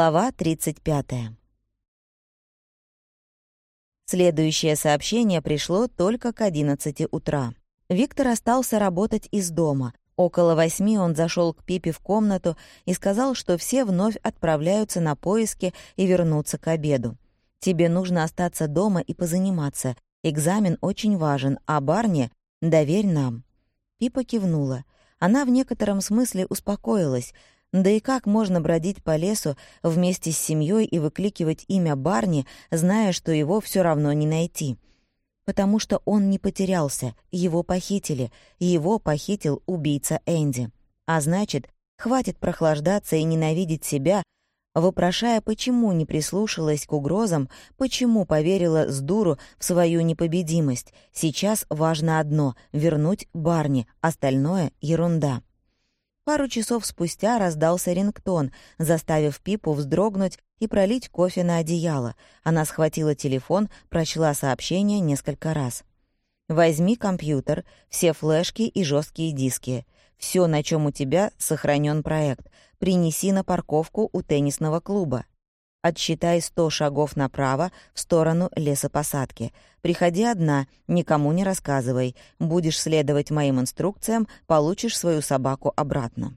Глава 35. Следующее сообщение пришло только к 11 утра. Виктор остался работать из дома. Около восьми он зашел к Пипе в комнату и сказал, что все вновь отправляются на поиски и вернутся к обеду. «Тебе нужно остаться дома и позаниматься. Экзамен очень важен, а Барни доверь нам». Пипа кивнула. Она в некотором смысле успокоилась. Да и как можно бродить по лесу вместе с семьей и выкликивать имя Барни, зная, что его все равно не найти? потому что он не потерялся, его похитили, его похитил убийца Энди. А значит, хватит прохлаждаться и ненавидеть себя, вопрошая, почему не прислушалась к угрозам, почему поверила с дуру в свою непобедимость. Сейчас важно одно — вернуть Барни, остальное — ерунда. Пару часов спустя раздался рингтон, заставив Пипу вздрогнуть и пролить кофе на одеяло. Она схватила телефон, прочла сообщение несколько раз. «Возьми компьютер, все флешки и жесткие диски. Все, на чем у тебя сохранен проект. Принеси на парковку у теннисного клуба. Отсчитай сто шагов направо в сторону лесопосадки. Приходи одна, никому не рассказывай. Будешь следовать моим инструкциям, получишь свою собаку обратно».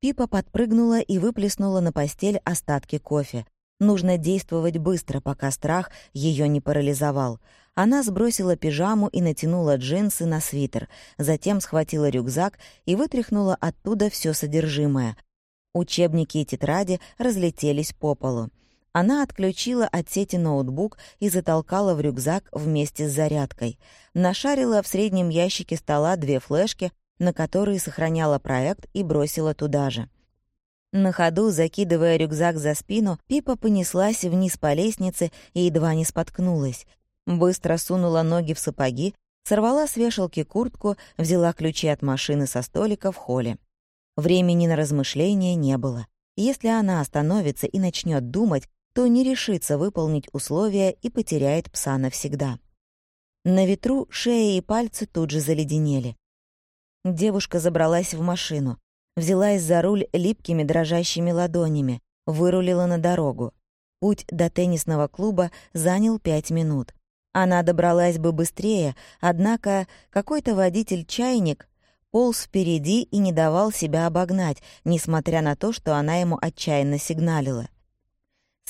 Пипа подпрыгнула и выплеснула на постель остатки кофе. Нужно действовать быстро, пока страх ее не парализовал. Она сбросила пижаму и натянула джинсы на свитер, затем схватила рюкзак и вытряхнула оттуда все содержимое. Учебники и тетради разлетелись по полу. Она отключила от сети ноутбук и затолкала в рюкзак вместе с зарядкой. Нашарила в среднем ящике стола две флешки, на которые сохраняла проект и бросила туда же. На ходу, закидывая рюкзак за спину, Пипа понеслась вниз по лестнице и едва не споткнулась. Быстро сунула ноги в сапоги, сорвала с вешалки куртку, взяла ключи от машины со столика в холле. Времени на размышления не было. Если она остановится и начнет думать, то не решится выполнить условия и потеряет пса навсегда. На ветру шея и пальцы тут же заледенели. Девушка забралась в машину, взялась за руль липкими дрожащими ладонями, вырулила на дорогу. Путь до теннисного клуба занял пять минут. Она добралась бы быстрее, однако какой-то водитель-чайник полз впереди и не давал себя обогнать, несмотря на то, что она ему отчаянно сигналила.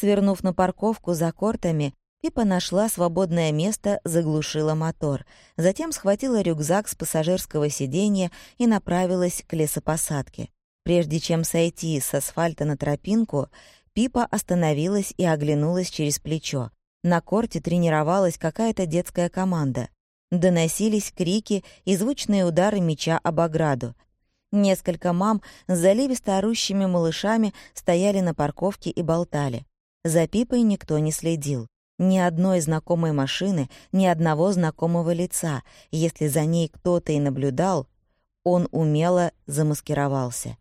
Свернув на парковку за кортами, Пипа нашла свободное место, заглушила мотор. Затем схватила рюкзак с пассажирского сиденья и направилась к лесопосадке. Прежде чем сойти с асфальта на тропинку, Пипа остановилась и оглянулась через плечо. На корте тренировалась какая-то детская команда. Доносились крики и звучные удары мяча об ограду. Несколько мам с заливисто орущими малышами стояли на парковке и болтали. За Пипой никто не следил. Ни одной знакомой машины, ни одного знакомого лица. Если за ней кто-то и наблюдал, он умело замаскировался.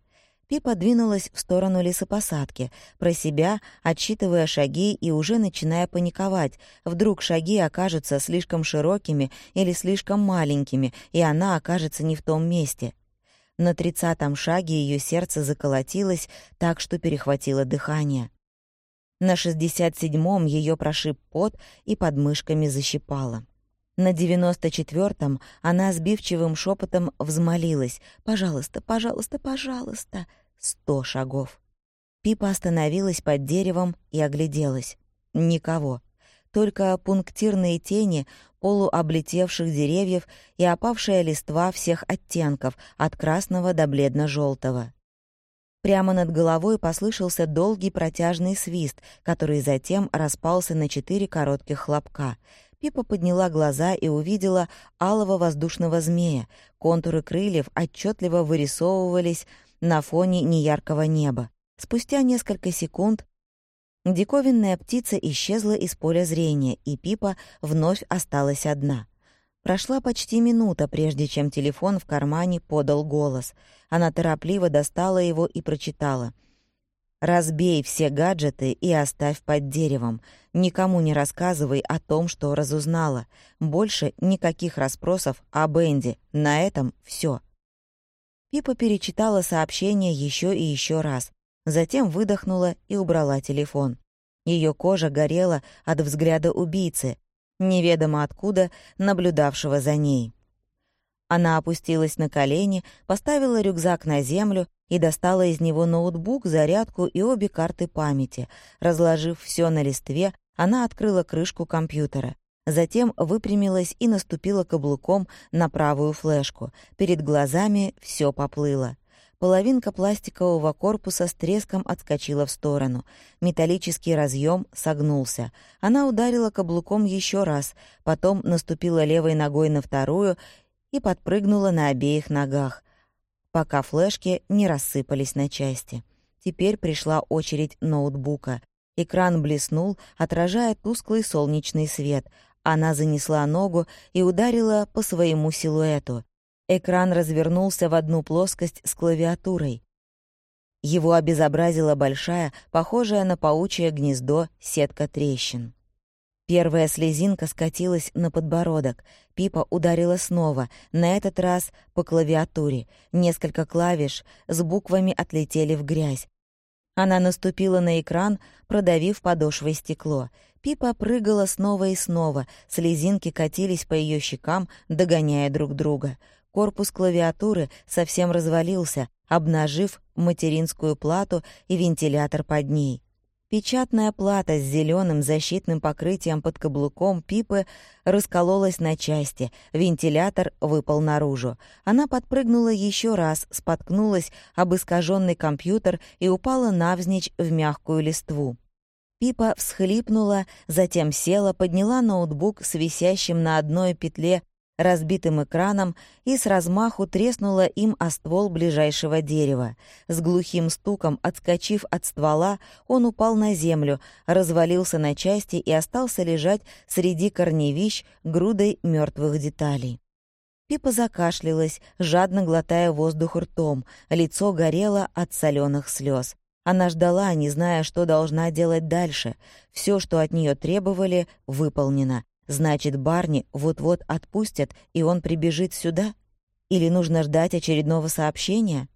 Пипа двинулась в сторону лесопосадки, про себя отсчитывая шаги и уже начиная паниковать. Вдруг шаги окажутся слишком широкими или слишком маленькими, и она окажется не в том месте. На тридцатом шаге ее сердце заколотилось так, что перехватило дыхание. На 67-м ее прошиб пот и подмышками защипало. На 94-м она сбивчивым шепотом взмолилась «Пожалуйста, пожалуйста, пожалуйста!» Сто шагов. Пипа остановилась под деревом и огляделась. Никого. Только пунктирные тени полуоблетевших деревьев и опавшая листва всех оттенков, от красного до бледно-желтого. Прямо над головой послышался долгий протяжный свист, который затем распался на четыре коротких хлопка. Пипа подняла глаза и увидела алого воздушного змея. Контуры крыльев отчетливо вырисовывались на фоне неяркого неба. Спустя несколько секунд диковинная птица исчезла из поля зрения, и Пипа вновь осталась одна — Прошла почти минута, прежде чем телефон в кармане подал голос. Она торопливо достала его и прочитала. «Разбей все гаджеты и оставь под деревом. Никому не рассказывай о том, что разузнала. Больше никаких расспросов о Бенди. На этом все. Пипа перечитала сообщение еще и еще раз. затем выдохнула и убрала телефон. Ее кожа горела от взгляда убийцы, неведомо откуда наблюдавшего за ней. Она опустилась на колени, поставила рюкзак на землю и достала из него ноутбук, зарядку и обе карты памяти. Разложив все на листве, она открыла крышку компьютера. Затем выпрямилась и наступила каблуком на правую флешку. Перед глазами все поплыло. Половинка пластикового корпуса с треском отскочила в сторону. Металлический разъем согнулся. Она ударила каблуком еще раз, потом наступила левой ногой на вторую и подпрыгнула на обеих ногах, пока флешки не рассыпались на части. Теперь пришла очередь ноутбука. Экран блеснул, отражая тусклый солнечный свет. Она занесла ногу и ударила по своему силуэту. Экран развернулся в одну плоскость с клавиатурой. Его обезобразила большая, похожая на паучье гнездо, сетка трещин. Первая слезинка скатилась на подбородок. Пипа ударила снова, на этот раз по клавиатуре. Несколько клавиш с буквами отлетели в грязь. Она наступила на экран, продавив подошвой стекло. Пипа прыгала снова и снова, слезинки катились по ее щекам, догоняя друг друга. Корпус клавиатуры совсем развалился, обнажив материнскую плату и вентилятор под ней. Печатная плата с зеленым защитным покрытием под каблуком Пипы раскололась на части, вентилятор выпал наружу. Она подпрыгнула еще раз, споткнулась об искаженный компьютер и упала навзничь в мягкую листву. Пипа всхлипнула, затем села, подняла ноутбук с висящим на одной петле разбитым экраном и с размаху треснула им о ствол ближайшего дерева. С глухим стуком, отскочив от ствола, он упал на землю, развалился на части и остался лежать среди корневищ грудой мертвых деталей. Пипа закашлялась, жадно глотая воздух ртом, лицо горело от соленых слез. Она ждала, не зная, что должна делать дальше. Все, что от нее требовали, выполнено. Значит, Барни вот-вот отпустят, и он прибежит сюда? Или нужно ждать очередного сообщения?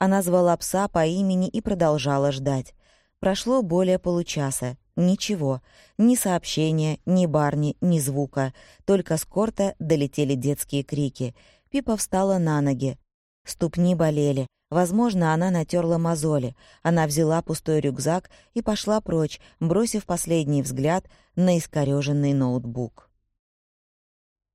Она звала пса по имени и продолжала ждать. Прошло более получаса. Ничего. Ни сообщения, ни Барни, ни звука. Только с корта долетели детские крики. Пипа встала на ноги. Ступни болели. Возможно, она натерла мозоли. Она взяла пустой рюкзак и пошла прочь, бросив последний взгляд на искорёженный ноутбук.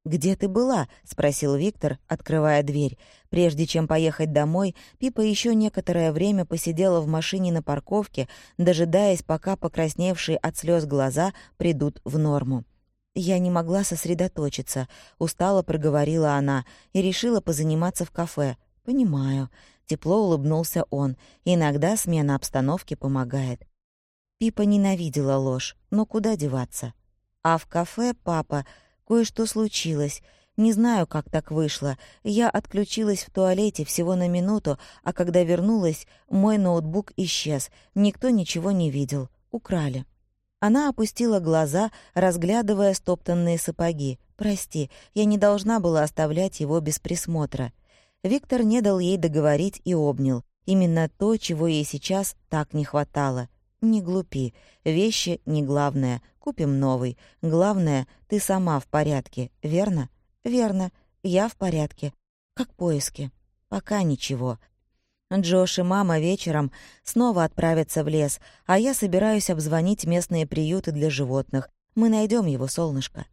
«Где ты была?» — спросил Виктор, открывая дверь. Прежде чем поехать домой, Пипа еще некоторое время посидела в машине на парковке, дожидаясь, пока покрасневшие от слез глаза придут в норму. «Я не могла сосредоточиться», — устало проговорила она и решила позаниматься в кафе. «Понимаю», — тепло улыбнулся он. «Иногда смена обстановки помогает». Пипа ненавидела ложь, но куда деваться? А в кафе папа... Кое-что случилось. Не знаю, как так вышло. Я отключилась в туалете всего на минуту, а когда вернулась, мой ноутбук исчез. Никто ничего не видел. Украли. Она опустила глаза, разглядывая стоптанные сапоги. «Прости, я не должна была оставлять его без присмотра». Виктор не дал ей договорить и обнял. Именно то, чего ей сейчас так не хватало. «Не глупи. Вещи не главное. Купим новый. Главное, ты сама в порядке, верно?» «Верно. Я в порядке. Как поиски?» «Пока ничего. Джош и мама вечером снова отправятся в лес, а я собираюсь обзвонить местные приюты для животных. Мы найдем его, солнышко».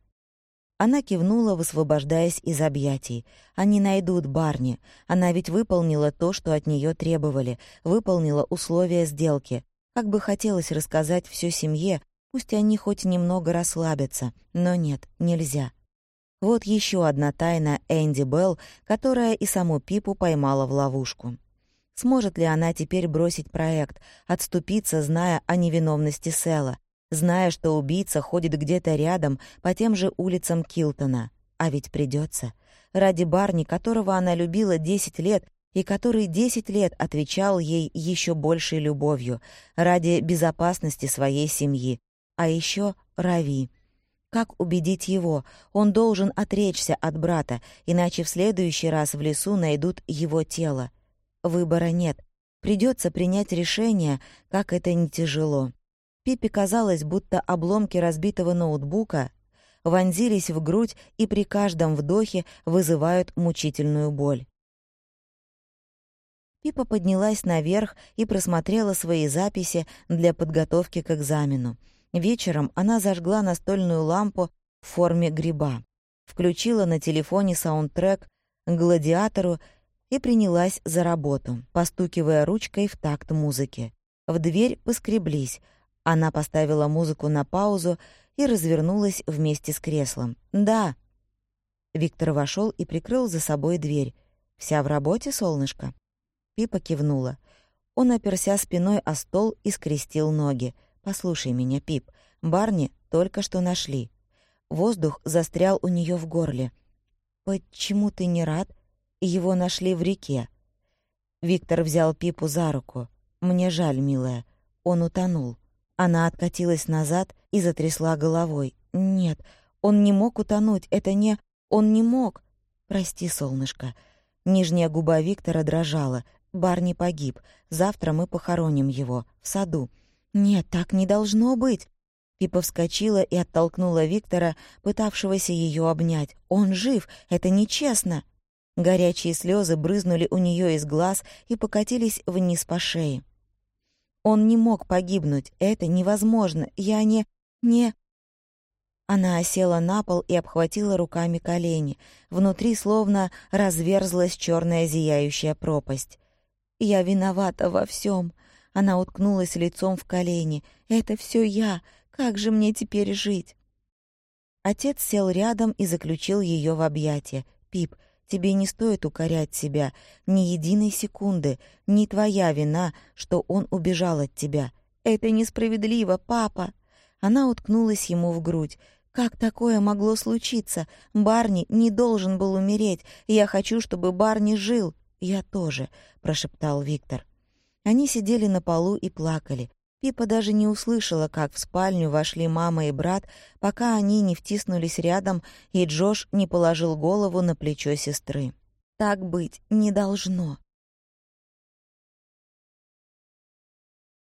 Она кивнула, высвобождаясь из объятий. Они найдут Барни. Она ведь выполнила то, что от нее требовали, выполнила условия сделки. Как бы хотелось рассказать все семье, пусть они хоть немного расслабятся, но нет, нельзя. Вот еще одна тайна Энди Белл, которая и саму Пипу поймала в ловушку. Сможет ли она теперь бросить проект, отступиться, зная о невиновности Сэла, зная, что убийца ходит где-то рядом по тем же улицам Килтона? А ведь придется. Ради Барни, которого она любила 10 лет и который десять лет отвечал ей еще большей любовью ради безопасности своей семьи. А еще Рави. Как убедить его? Он должен отречься от брата, иначе в следующий раз в лесу найдут его тело. Выбора нет. Придется принять решение, как это не тяжело. Пипе казалось, будто обломки разбитого ноутбука вонзились в грудь и при каждом вдохе вызывают мучительную боль. Пипа поднялась наверх и просмотрела свои записи для подготовки к экзамену. Вечером она зажгла настольную лампу в форме гриба, включила на телефоне саундтрек «Гладиатору» и принялась за работу, постукивая ручкой в такт музыки. В дверь поскреблись. Она поставила музыку на паузу и развернулась вместе с креслом. «Да». Виктор вошел и прикрыл за собой дверь. «Вся в работе, солнышко?» Пипа кивнула. Он оперся спиной о стол и скрестил ноги. «Послушай меня, Пип. Барни только что нашли». Воздух застрял у нее в горле. «Почему ты не рад? Его нашли в реке». Виктор взял Пипу за руку. «Мне жаль, милая. Он утонул». Она откатилась назад и затрясла головой. «Нет, он не мог утонуть. Это не... Он не мог...» «Прости, солнышко». Нижняя губа Виктора дрожала. Барни погиб. Завтра мы похороним его. В саду. «Нет, так не должно быть!» Пипа вскочила и оттолкнула Виктора, пытавшегося ее обнять. «Он жив! Это нечестно!» Горячие слезы брызнули у нее из глаз и покатились вниз по шее. Он не мог погибнуть. Это невозможно. Я не... не...» Она осела на пол и обхватила руками колени. Внутри словно разверзлась черная зияющая пропасть. «Я виновата во всем. Она уткнулась лицом в колени. «Это все я. Как же мне теперь жить?» Отец сел рядом и заключил ее в объятия. «Пип, Тебе не стоит укорять себя ни единой секунды. Не твоя вина, что он убежал от тебя. Это несправедливо, папа. Она уткнулась ему в грудь. Как такое могло случиться? Барни не должен был умереть. Я хочу, чтобы Барни жил. Я тоже, прошептал Виктор. Они сидели на полу и плакали. Пипа даже не услышала, как в спальню вошли мама и брат, пока они не втиснулись рядом, и Джош не положил голову на плечо сестры. «Так быть не должно».